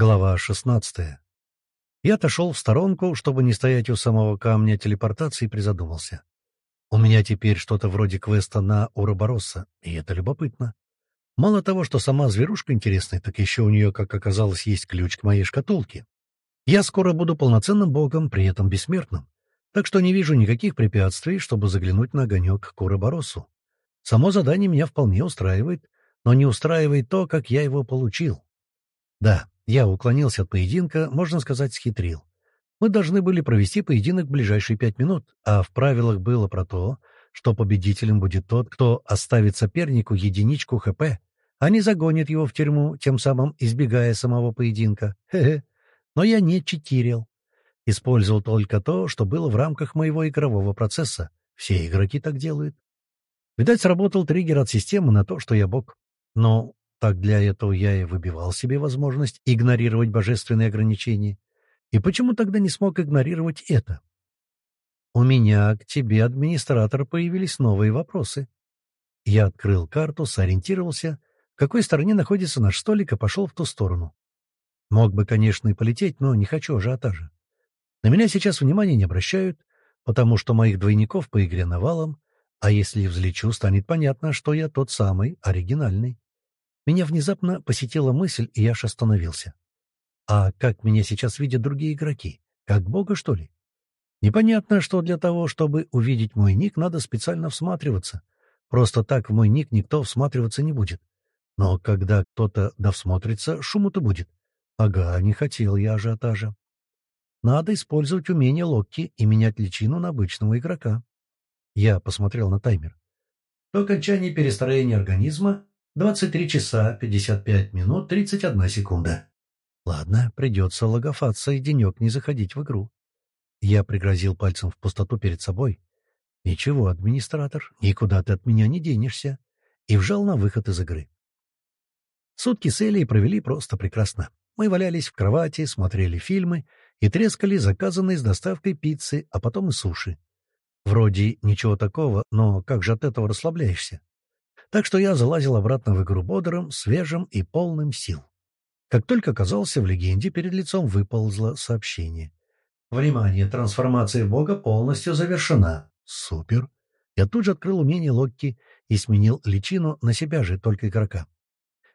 Глава 16. Я отошел в сторонку, чтобы не стоять у самого камня телепортации, и призадумался. У меня теперь что-то вроде квеста на Уроборосса, и это любопытно. Мало того, что сама зверушка интересная, так еще у нее, как оказалось, есть ключ к моей шкатулке. Я скоро буду полноценным богом, при этом бессмертным. Так что не вижу никаких препятствий, чтобы заглянуть на огонек к Уробороссу. Само задание меня вполне устраивает, но не устраивает то, как я его получил. Да, я уклонился от поединка, можно сказать, схитрил. Мы должны были провести поединок в ближайшие пять минут, а в правилах было про то, что победителем будет тот, кто оставит сопернику единичку ХП, а не загонит его в тюрьму, тем самым избегая самого поединка. Хе-хе. Но я не читерил. Использовал только то, что было в рамках моего игрового процесса. Все игроки так делают. Видать, сработал триггер от системы на то, что я бог. Но так для этого я и выбивал себе возможность игнорировать божественные ограничения. И почему тогда не смог игнорировать это? У меня к тебе, администратор, появились новые вопросы. Я открыл карту, сориентировался, в какой стороне находится наш столик, и пошел в ту сторону. Мог бы, конечно, и полететь, но не хочу ажиотажа. На меня сейчас внимания не обращают, потому что моих двойников по игре навалом, а если взлечу, станет понятно, что я тот самый оригинальный. Меня внезапно посетила мысль, и я аж остановился. А как меня сейчас видят другие игроки? Как бога, что ли? Непонятно, что для того, чтобы увидеть мой ник, надо специально всматриваться. Просто так в мой ник никто всматриваться не будет. Но когда кто-то да всмотрится, шуму-то будет. Ага, не хотел я ажиотажа. Надо использовать умение Локки и менять личину на обычного игрока. Я посмотрел на таймер. До окончания перестроения организма 23 часа 55 минут 31 секунда. Ладно, придется логофаться и денек не заходить в игру. Я пригрозил пальцем в пустоту перед собой. Ничего, администратор, никуда ты от меня не денешься. И вжал на выход из игры. Сутки с Элей провели просто прекрасно. Мы валялись в кровати, смотрели фильмы и трескали заказанные с доставкой пиццы, а потом и суши. Вроде ничего такого, но как же от этого расслабляешься? Так что я залазил обратно в игру бодрым, свежим и полным сил. Как только оказался в легенде, перед лицом выползло сообщение. «Внимание! Трансформация бога полностью завершена!» «Супер!» Я тут же открыл умение Локки и сменил личину на себя же, только игрока.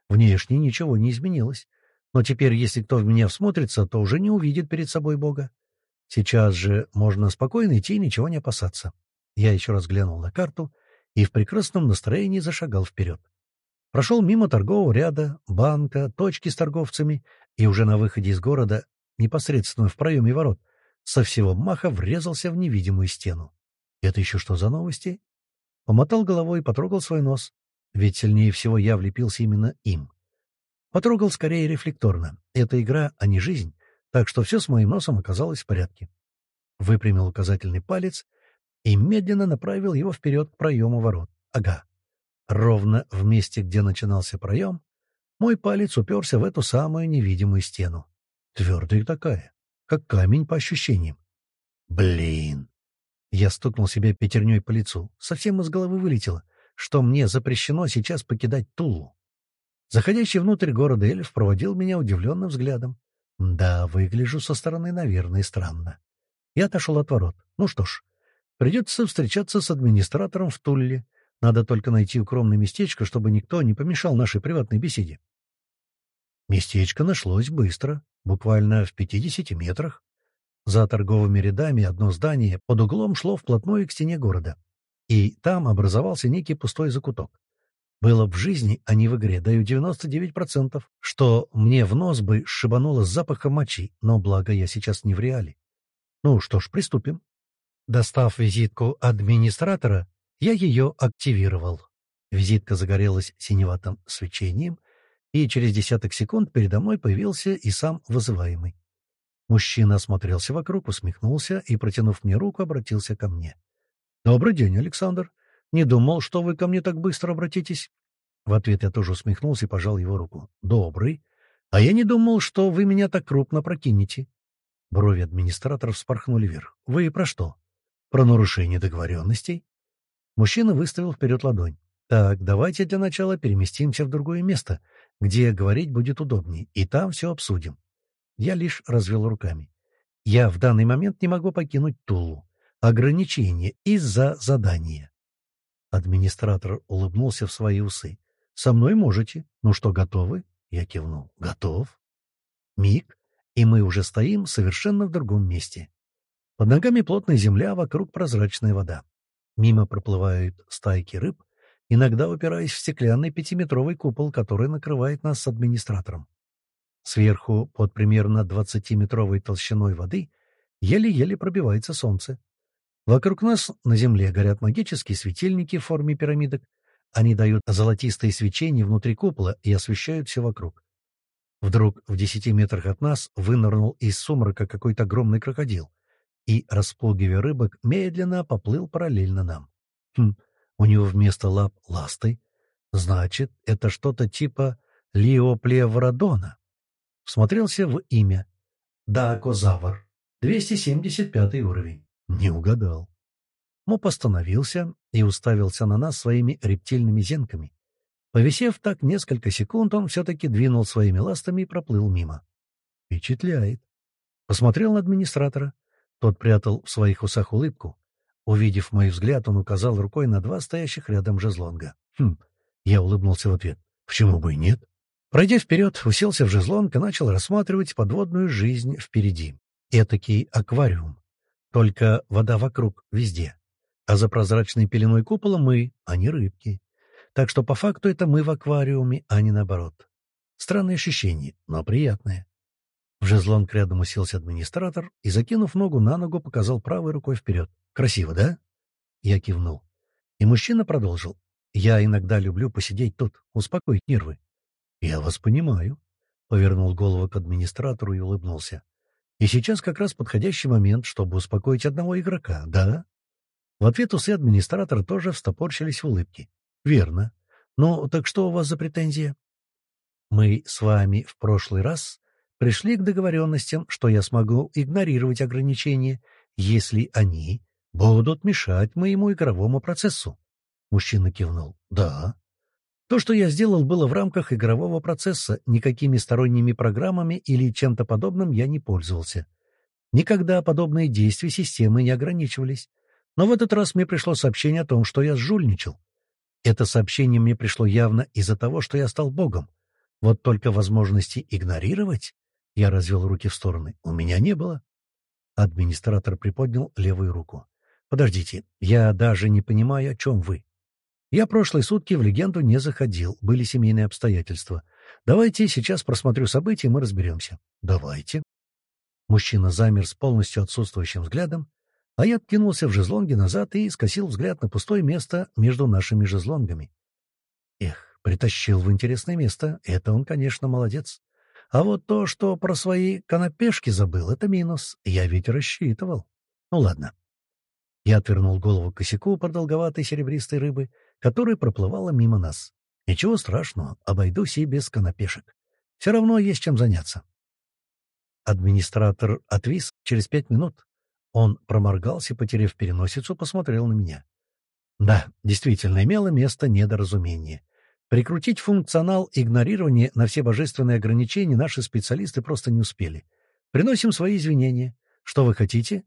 Внешне ничего не изменилось, но теперь, если кто в меня всмотрится, то уже не увидит перед собой бога. Сейчас же можно спокойно идти и ничего не опасаться. Я еще раз глянул на карту и в прекрасном настроении зашагал вперед. Прошел мимо торгового ряда, банка, точки с торговцами, и уже на выходе из города, непосредственно в проеме ворот, со всего маха врезался в невидимую стену. Это еще что за новости? Помотал головой и потрогал свой нос, ведь сильнее всего я влепился именно им. Потрогал скорее рефлекторно. Это игра, а не жизнь, так что все с моим носом оказалось в порядке. Выпрямил указательный палец и медленно направил его вперед к проему ворот. Ага. Ровно в месте, где начинался проем, мой палец уперся в эту самую невидимую стену. Твердая такая, как камень по ощущениям. Блин! Я стукнул себе пятерней по лицу. Совсем из головы вылетело, что мне запрещено сейчас покидать Тулу. Заходящий внутрь города эльф проводил меня удивленным взглядом. Да, выгляжу со стороны, наверное, странно. Я отошел от ворот. Ну что ж, Придется встречаться с администратором в Тулле. Надо только найти укромное местечко, чтобы никто не помешал нашей приватной беседе. Местечко нашлось быстро, буквально в 50 метрах. За торговыми рядами одно здание под углом шло вплотную к стене города. И там образовался некий пустой закуток. Было в жизни, а не в игре, даю 99%, что мне в нос бы шибануло с запахом мочи, но благо я сейчас не в реале. Ну что ж, приступим. Достав визитку администратора, я ее активировал. Визитка загорелась синеватым свечением, и через десяток секунд передо мной появился и сам вызываемый. Мужчина осмотрелся вокруг, усмехнулся и, протянув мне руку, обратился ко мне. «Добрый день, Александр. Не думал, что вы ко мне так быстро обратитесь». В ответ я тоже усмехнулся и пожал его руку. «Добрый. А я не думал, что вы меня так крупно прокинете». Брови администратора вспорхнули вверх. «Вы про что?» Про нарушение договоренностей? Мужчина выставил вперед ладонь. Так, давайте для начала переместимся в другое место, где говорить будет удобнее, и там все обсудим. Я лишь развел руками. Я в данный момент не могу покинуть Тулу. Ограничение из-за задания. Администратор улыбнулся в свои усы. «Со мной можете. Ну что, готовы?» Я кивнул. «Готов». Миг, и мы уже стоим совершенно в другом месте. Под ногами плотная земля, вокруг прозрачная вода. Мимо проплывают стайки рыб, иногда упираясь в стеклянный пятиметровый купол, который накрывает нас с администратором. Сверху, под примерно двадцатиметровой толщиной воды, еле-еле пробивается солнце. Вокруг нас на земле горят магические светильники в форме пирамидок. Они дают золотистое свечение внутри купола и освещают все вокруг. Вдруг в десяти метрах от нас вынырнул из сумрака какой-то огромный крокодил и, распугивая рыбок, медленно поплыл параллельно нам. Хм, у него вместо лап ласты. Значит, это что-то типа лиоплевродона. Всмотрелся в имя. Даакозавр. 275 уровень. Не угадал. Моп остановился и уставился на нас своими рептильными зенками. Повисев так несколько секунд, он все-таки двинул своими ластами и проплыл мимо. Впечатляет. Посмотрел на администратора. Тот прятал в своих усах улыбку. Увидев мой взгляд, он указал рукой на два стоящих рядом жезлонга. Хм, я улыбнулся в ответ. Почему бы и нет? Пройдя вперед, уселся в жезлонг и начал рассматривать подводную жизнь впереди. Этакий аквариум. Только вода вокруг, везде. А за прозрачной пеленой купола мы, а не рыбки. Так что по факту это мы в аквариуме, а не наоборот. Странное ощущение, но приятное. В жезлонг рядом уселся администратор и, закинув ногу на ногу, показал правой рукой вперед. «Красиво, да?» Я кивнул. И мужчина продолжил. «Я иногда люблю посидеть тут, успокоить нервы. «Я вас понимаю», — повернул голову к администратору и улыбнулся. «И сейчас как раз подходящий момент, чтобы успокоить одного игрока, да?» В ответ усы администратора тоже встопорщились в улыбке. «Верно. Ну, так что у вас за претензия?» «Мы с вами в прошлый раз пришли к договоренностям, что я смогу игнорировать ограничения, если они будут мешать моему игровому процессу». Мужчина кивнул. «Да». То, что я сделал, было в рамках игрового процесса, никакими сторонними программами или чем-то подобным я не пользовался. Никогда подобные действия системы не ограничивались. Но в этот раз мне пришло сообщение о том, что я сжульничал. Это сообщение мне пришло явно из-за того, что я стал богом. Вот только возможности игнорировать, я развел руки в стороны, у меня не было. Администратор приподнял левую руку. «Подождите, я даже не понимаю, о чем вы. Я прошлые сутки в легенду не заходил, были семейные обстоятельства. Давайте сейчас просмотрю события, и мы разберемся. Давайте. Мужчина замер с полностью отсутствующим взглядом, а я откинулся в жезлонге назад и скосил взгляд на пустое место между нашими жезлонгами. Эх, притащил в интересное место, это он, конечно, молодец. А вот то, что про свои канапешки забыл, это минус. Я ведь рассчитывал. Ну ладно. Я отвернул голову к косяку продолговатой серебристой рыбы которая проплывала мимо нас. Ничего страшного, обойдусь и без конопешек. Все равно есть чем заняться. Администратор отвис через пять минут. Он проморгался, потеряв переносицу, посмотрел на меня. Да, действительно, имело место недоразумение. Прикрутить функционал игнорирования на все божественные ограничения наши специалисты просто не успели. Приносим свои извинения. Что вы хотите?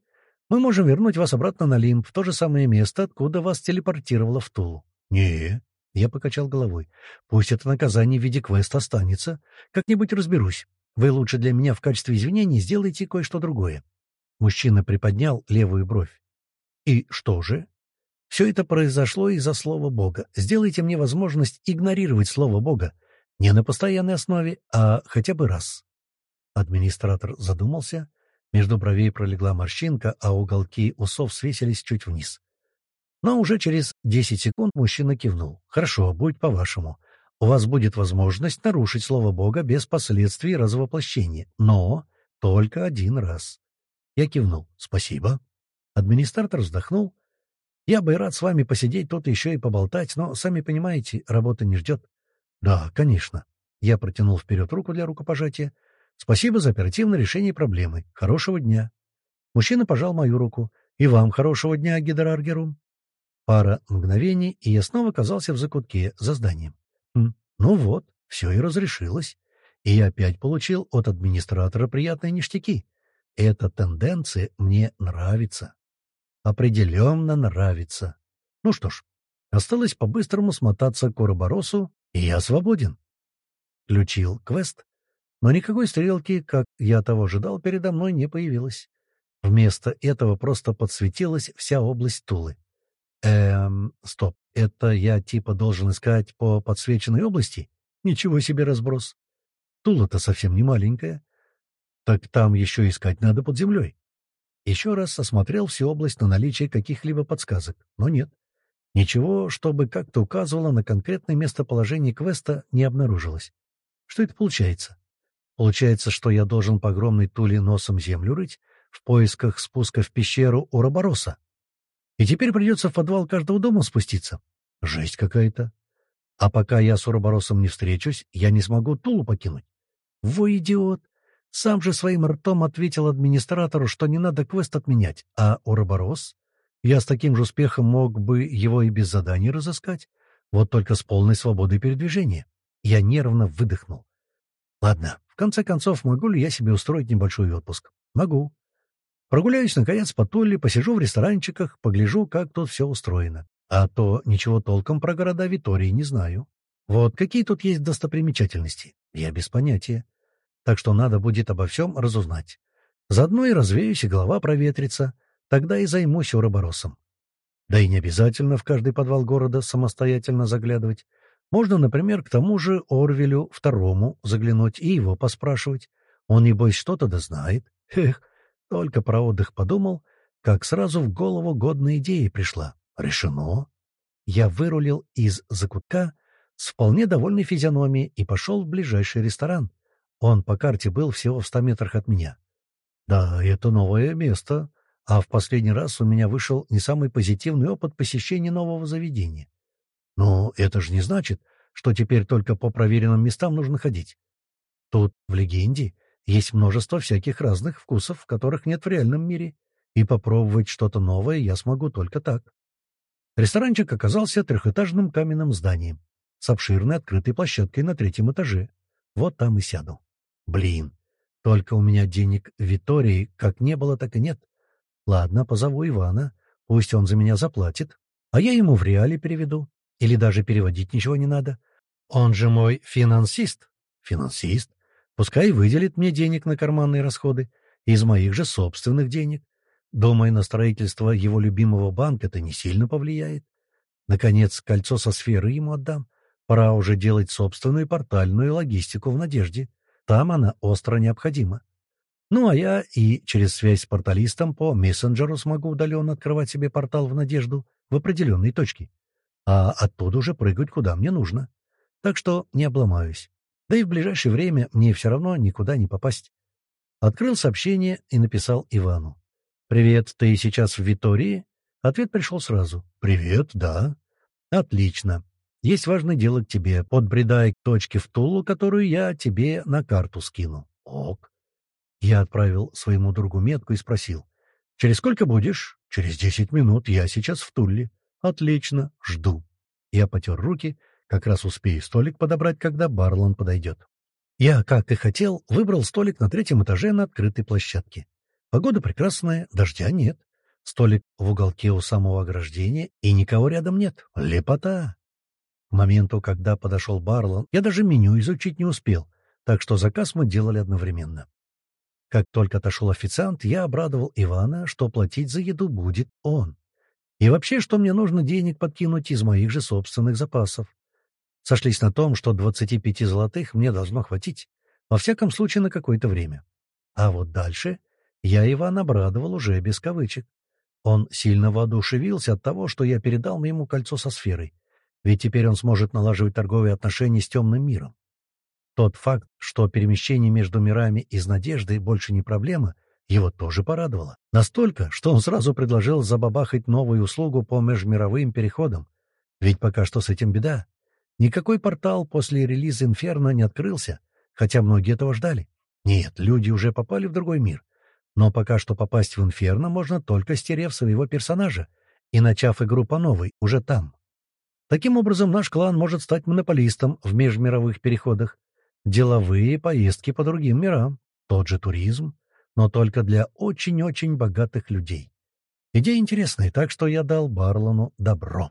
Мы можем вернуть вас обратно на Лимб, в то же самое место, откуда вас телепортировало в Тулу не Я покачал головой. «Пусть это наказание в виде квеста останется. Как-нибудь разберусь. Вы лучше для меня в качестве извинений сделайте кое-что другое». Мужчина приподнял левую бровь. «И что же?» «Все это произошло из-за слова Бога. Сделайте мне возможность игнорировать слово Бога. Не на постоянной основе, а хотя бы раз». Администратор задумался. Между бровей пролегла морщинка, а уголки усов свесились чуть вниз. Но уже через 10 секунд мужчина кивнул. «Хорошо, будь по-вашему. У вас будет возможность нарушить слово Бога без последствий развоплощения, но только один раз». Я кивнул. «Спасибо». Администратор вздохнул. «Я бы и рад с вами посидеть тут еще и поболтать, но, сами понимаете, работа не ждет». «Да, конечно». Я протянул вперед руку для рукопожатия. «Спасибо за оперативное решение проблемы. Хорошего дня». Мужчина пожал мою руку. «И вам хорошего дня, Гидраргерум». Пара мгновений, и я снова оказался в закутке за зданием. Ну вот, все и разрешилось. И я опять получил от администратора приятные ништяки. Эта тенденция мне нравится. Определенно нравится. Ну что ж, осталось по-быстрому смотаться к Уроборосу, и я свободен. Включил квест, но никакой стрелки, как я того ожидал, передо мной не появилось. Вместо этого просто подсветилась вся область Тулы. Эм, стоп, это я типа должен искать по подсвеченной области? Ничего себе разброс. Тула-то совсем не маленькая. Так там еще искать надо под землей. Еще раз осмотрел всю область на наличие каких-либо подсказок, но нет. Ничего, чтобы как-то указывало на конкретное местоположение квеста, не обнаружилось. Что это получается? Получается, что я должен по огромной туле носом землю рыть в поисках спуска в пещеру Уробороса. И теперь придется в подвал каждого дома спуститься. Жесть какая-то. А пока я с Уроборосом не встречусь, я не смогу тулу покинуть. Во идиот! Сам же своим ртом ответил администратору, что не надо квест отменять, а Уроборос? Я с таким же успехом мог бы его и без заданий разыскать, вот только с полной свободой передвижения. Я нервно выдохнул. Ладно, в конце концов, могу ли я себе устроить небольшой отпуск? Могу. Прогуляюсь, наконец, по Туле, посижу в ресторанчиках, погляжу, как тут все устроено. А то ничего толком про города Витории не знаю. Вот какие тут есть достопримечательности? Я без понятия. Так что надо будет обо всем разузнать. Заодно и развеюсь, и голова проветрится. Тогда и займусь уроборосом. Да и не обязательно в каждый подвал города самостоятельно заглядывать. Можно, например, к тому же Орвелю второму заглянуть и его поспрашивать. Он, небось, что-то да знает. Эх, только про отдых подумал, как сразу в голову годная идея пришла. Решено. Я вырулил из закутка с вполне довольной физиономией и пошел в ближайший ресторан. Он по карте был всего в ста метрах от меня. Да, это новое место, а в последний раз у меня вышел не самый позитивный опыт посещения нового заведения. Но это же не значит, что теперь только по проверенным местам нужно ходить. Тут, в легенде, есть множество всяких разных вкусов, которых нет в реальном мире, и попробовать что-то новое я смогу только так. Ресторанчик оказался трехэтажным каменным зданием с обширной открытой площадкой на третьем этаже. Вот там и сяду. Блин, только у меня денег Витории как не было, так и нет. Ладно, позову Ивана, пусть он за меня заплатит, а я ему в реале переведу. Или даже переводить ничего не надо. Он же мой финансист. Финансист. Пускай выделит мне денег на карманные расходы. Из моих же собственных денег. Думаю, на строительство его любимого банка это не сильно повлияет. Наконец, кольцо со сферой ему отдам. Пора уже делать собственную портальную логистику в надежде. Там она остро необходима. Ну, а я и через связь с порталистом по мессенджеру смогу удаленно открывать себе портал в надежду в определенной точке а оттуда уже прыгать куда мне нужно. Так что не обломаюсь. Да и в ближайшее время мне все равно никуда не попасть. Открыл сообщение и написал Ивану. «Привет, ты сейчас в Витории?» Ответ пришел сразу. «Привет, да». «Отлично. Есть важное дело к тебе. Подбредай к точке в Тулу, которую я тебе на карту скину». «Ок». Я отправил своему другу метку и спросил. «Через сколько будешь?» «Через десять минут. Я сейчас в Тулле». «Отлично, жду». Я потер руки, как раз успею столик подобрать, когда Барлон подойдет. Я, как и хотел, выбрал столик на третьем этаже на открытой площадке. Погода прекрасная, дождя нет. Столик в уголке у самого ограждения, и никого рядом нет. Лепота! Моменту, когда подошел Барлон, я даже меню изучить не успел, так что заказ мы делали одновременно. Как только отошел официант, я обрадовал Ивана, что платить за еду будет он. И вообще, что мне нужно денег подкинуть из моих же собственных запасов. Сошлись на том, что 25 золотых мне должно хватить, во всяком случае на какое-то время. А вот дальше я Иван обрадовал уже без кавычек. Он сильно воодушевился от того, что я передал ему кольцо со сферой, ведь теперь он сможет налаживать торговые отношения с темным миром. Тот факт, что перемещение между мирами из надежды больше не проблема — его тоже порадовало. Настолько, что он сразу предложил забабахать новую услугу по межмировым переходам. Ведь пока что с этим беда. Никакой портал после релиза «Инферно» не открылся, хотя многие этого ждали. Нет, люди уже попали в другой мир. Но пока что попасть в «Инферно» можно только стерев своего персонажа и начав игру по новой, уже там. Таким образом, наш клан может стать монополистом в межмировых переходах. деловые поездки по другим мирам, тот же туризм, но только для очень-очень богатых людей. Идея интересная, так что я дал Барлону добро.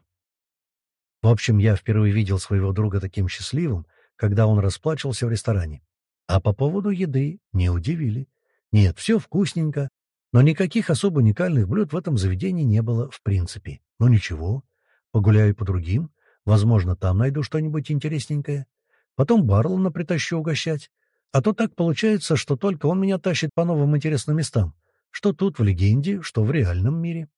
В общем, я впервые видел своего друга таким счастливым, когда он расплачивался в ресторане. А по поводу еды не удивили. Нет, все вкусненько, но никаких особо уникальных блюд в этом заведении не было в принципе. Но ничего, погуляю по другим, возможно, там найду что-нибудь интересненькое. Потом Барлона притащу угощать. А то так получается, что только он меня тащит по новым интересным местам, что тут в легенде, что в реальном мире.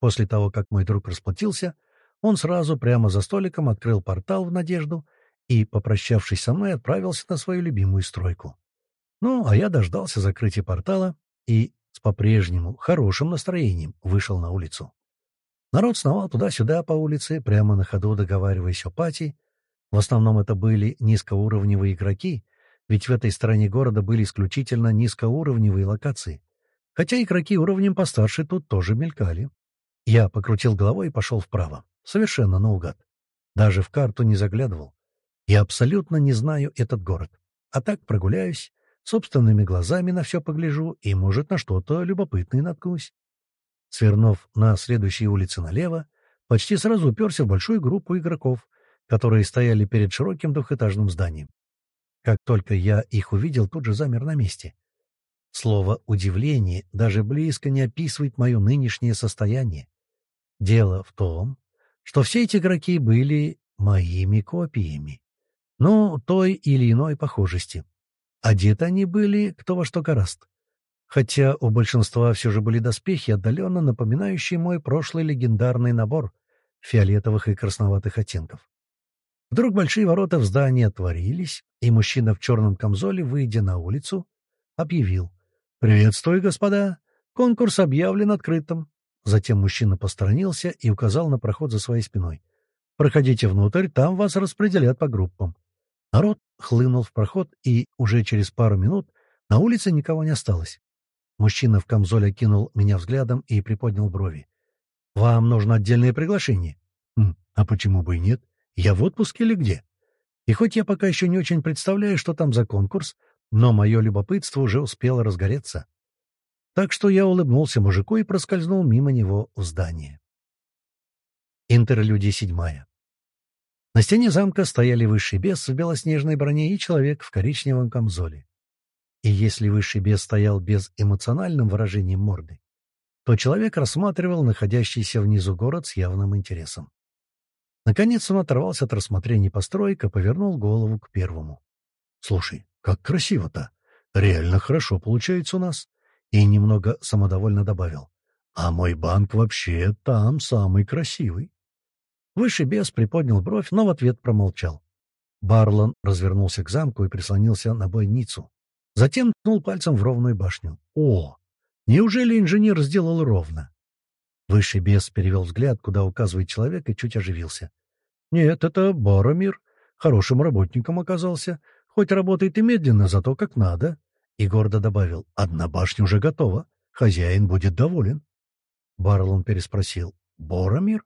После того, как мой друг расплатился, он сразу прямо за столиком открыл портал в надежду и, попрощавшись со мной, отправился на свою любимую стройку. Ну, а я дождался закрытия портала и с по-прежнему хорошим настроением вышел на улицу. Народ сновал туда-сюда по улице, прямо на ходу договариваясь о пати. В основном это были низкоуровневые игроки, ведь в этой стороне города были исключительно низкоуровневые локации. Хотя игроки уровнем постарше тут тоже мелькали. Я покрутил головой и пошел вправо. Совершенно наугад. Даже в карту не заглядывал. Я абсолютно не знаю этот город. А так прогуляюсь, собственными глазами на все погляжу и, может, на что-то любопытное наткнусь. Свернув на следующей улице налево, почти сразу уперся в большую группу игроков, которые стояли перед широким двухэтажным зданием. Как только я их увидел, тут же замер на месте. Слово «удивление» даже близко не описывает мое нынешнее состояние. Дело в том, что все эти игроки были моими копиями. Ну, той или иной похожести. Одеты они были кто во что гораст. Хотя у большинства все же были доспехи, отдаленно напоминающие мой прошлый легендарный набор фиолетовых и красноватых оттенков. Вдруг большие ворота в здании отворились, и мужчина в черном камзоле, выйдя на улицу, объявил «Приветствую, господа! Конкурс объявлен открытым. Затем мужчина посторонился и указал на проход за своей спиной. «Проходите внутрь, там вас распределят по группам». Народ хлынул в проход, и уже через пару минут на улице никого не осталось. Мужчина в камзоле кинул меня взглядом и приподнял брови. «Вам нужно отдельное приглашение?» «Хм, «А почему бы и нет? Я в отпуске или где?» И хоть я пока еще не очень представляю, что там за конкурс, но мое любопытство уже успело разгореться. Так что я улыбнулся мужику и проскользнул мимо него в здание. Интерлюдия седьмая. На стене замка стояли высший бес в белоснежной броне и человек в коричневом камзоле. И если высший бес стоял без эмоциональным выражением морды, то человек рассматривал находящийся внизу город с явным интересом. Наконец он оторвался от рассмотрения построек и повернул голову к первому. — Слушай, как красиво-то! Реально хорошо получается у нас и немного самодовольно добавил. «А мой банк вообще там самый красивый». Высший бес приподнял бровь, но в ответ промолчал. Барлон развернулся к замку и прислонился на бойницу. Затем ткнул пальцем в ровную башню. «О! Неужели инженер сделал ровно?» Высший бес перевел взгляд, куда указывает человек, и чуть оживился. «Нет, это Боромир. Хорошим работником оказался. Хоть работает и медленно, зато как надо и гордо добавил, «Одна башня уже готова, хозяин будет доволен». Барлон переспросил, «Боромир?»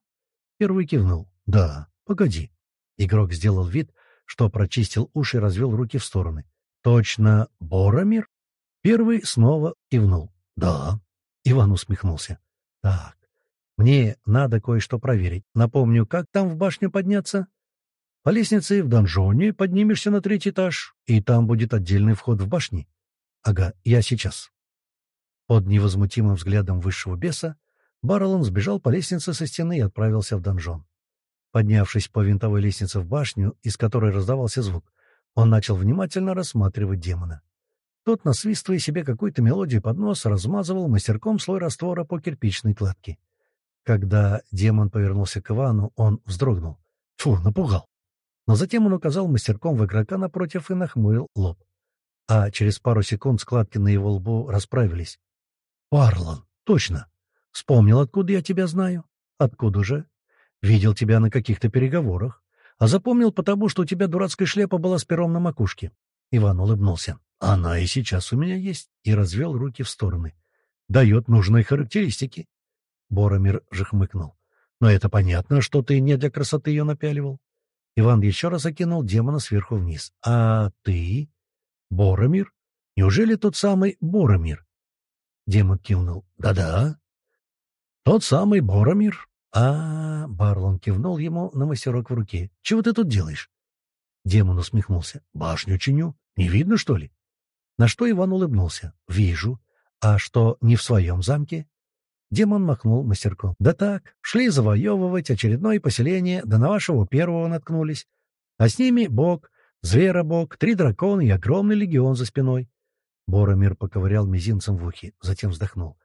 Первый кивнул, «Да, погоди». Игрок сделал вид, что прочистил уши и развел руки в стороны. «Точно Боромир?» Первый снова кивнул, «Да». Иван усмехнулся. «Так, мне надо кое-что проверить. Напомню, как там в башню подняться?» «По лестнице в донжоне поднимешься на третий этаж, и там будет отдельный вход в башни. «Ага, я сейчас». Под невозмутимым взглядом высшего беса Барлон сбежал по лестнице со стены и отправился в донжон. Поднявшись по винтовой лестнице в башню, из которой раздавался звук, он начал внимательно рассматривать демона. Тот, насвистывая себе какую-то мелодию под нос, размазывал мастерком слой раствора по кирпичной кладке. Когда демон повернулся к Ивану, он вздрогнул. Фу, напугал. Но затем он указал мастерком в игрока напротив и нахмурил лоб а через пару секунд складки на его лбу расправились. «Парлон, точно. Вспомнил, откуда я тебя знаю. Откуда же? Видел тебя на каких-то переговорах. А запомнил потому, что у тебя дурацкая шляпа была с пером на макушке». Иван улыбнулся. «Она и сейчас у меня есть», и развел руки в стороны. «Дает нужные характеристики». Боромир же хмыкнул. «Но это понятно, что ты не для красоты ее напяливал. Иван еще раз окинул демона сверху вниз. «А ты? Боромир? Неужели тот самый Боромир?» Демон кивнул. «Да-да». «Тот самый Боромир?» А, Барлон кивнул ему на мастерок в руке. «Чего ты тут делаешь?» Демон усмехнулся. «Башню чиню. Не видно, что ли?» На что Иван улыбнулся. «Вижу. А что, не в своем замке?» Демон махнул мастерку. «Да так, шли завоевывать очередное поселение, да на вашего первого наткнулись. А с ними бог, зверобог, три дракона и огромный легион за спиной». Боромир поковырял мизинцем в ухе, затем вздохнул.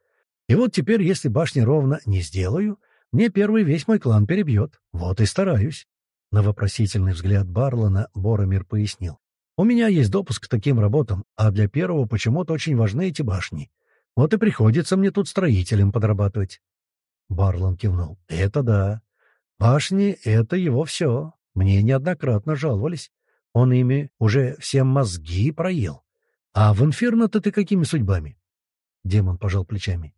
«И вот теперь, если башни ровно не сделаю, мне первый весь мой клан перебьет. Вот и стараюсь». На вопросительный взгляд Барлана Боромир пояснил. «У меня есть допуск к таким работам, а для первого почему-то очень важны эти башни. Вот и приходится мне тут строителем подрабатывать. Барлон кивнул. Это да. Башни — это его все. Мне неоднократно жаловались. Он ими уже все мозги проел. А в инферно-то ты какими судьбами? Демон пожал плечами.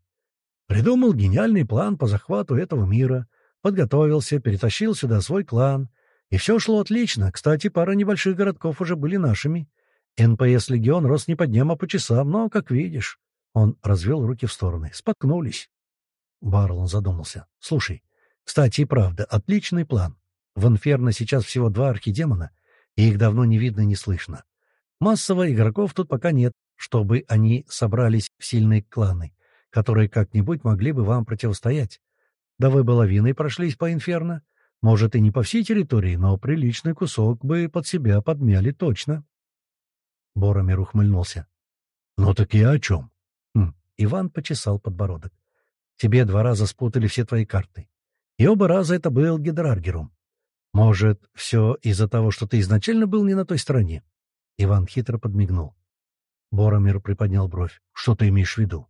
Придумал гениальный план по захвату этого мира, подготовился, перетащил сюда свой клан. И все шло отлично. Кстати, пара небольших городков уже были нашими. НПС «Легион» рос не по дням, а по часам, но, как видишь, он развел руки в стороны. Споткнулись. Барлон задумался. «Слушай, кстати, и правда, отличный план. В Инферно сейчас всего два архидемона, и их давно не видно и не слышно. Массово игроков тут пока нет, чтобы они собрались в сильные кланы, которые как-нибудь могли бы вам противостоять. Да вы бы лавиной прошлись по Инферно. Может, и не по всей территории, но приличный кусок бы под себя подмяли точно». Боромер ухмыльнулся. «Ну так я о чем? Хм, Иван почесал подбородок. Тебе два раза спутали все твои карты. И оба раза это был Гидраргерум. Может, все из-за того, что ты изначально был не на той стороне? Иван хитро подмигнул. Боромир приподнял бровь. Что ты имеешь в виду?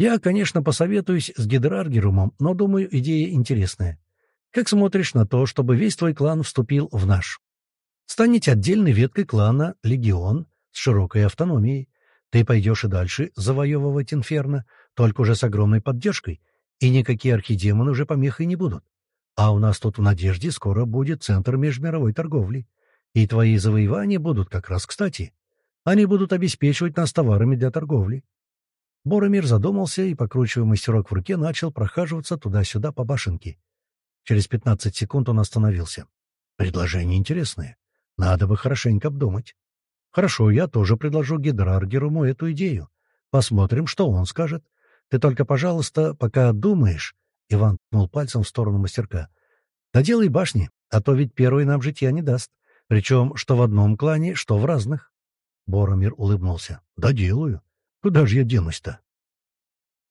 Я, конечно, посоветуюсь с Гидраргерумом, но, думаю, идея интересная. Как смотришь на то, чтобы весь твой клан вступил в наш? Станете отдельной веткой клана «Легион» с широкой автономией. Ты пойдешь и дальше завоевывать Инферно, только уже с огромной поддержкой, и никакие архидемоны уже помехой не будут. А у нас тут в Надежде скоро будет центр межмировой торговли. И твои завоевания будут как раз кстати. Они будут обеспечивать нас товарами для торговли. Боромир задумался и, покручивая мастерок в руке, начал прохаживаться туда-сюда по башенке. Через пятнадцать секунд он остановился. Предложение интересное. Надо бы хорошенько обдумать. Хорошо, я тоже предложу Гидраргеруму эту идею. Посмотрим, что он скажет. Ты только, пожалуйста, пока думаешь, — Иван ткнул пальцем в сторону мастерка, — доделай башни, а то ведь первый нам житья не даст. Причем что в одном клане, что в разных. Боромир улыбнулся. — Доделаю. Куда же я денусь-то?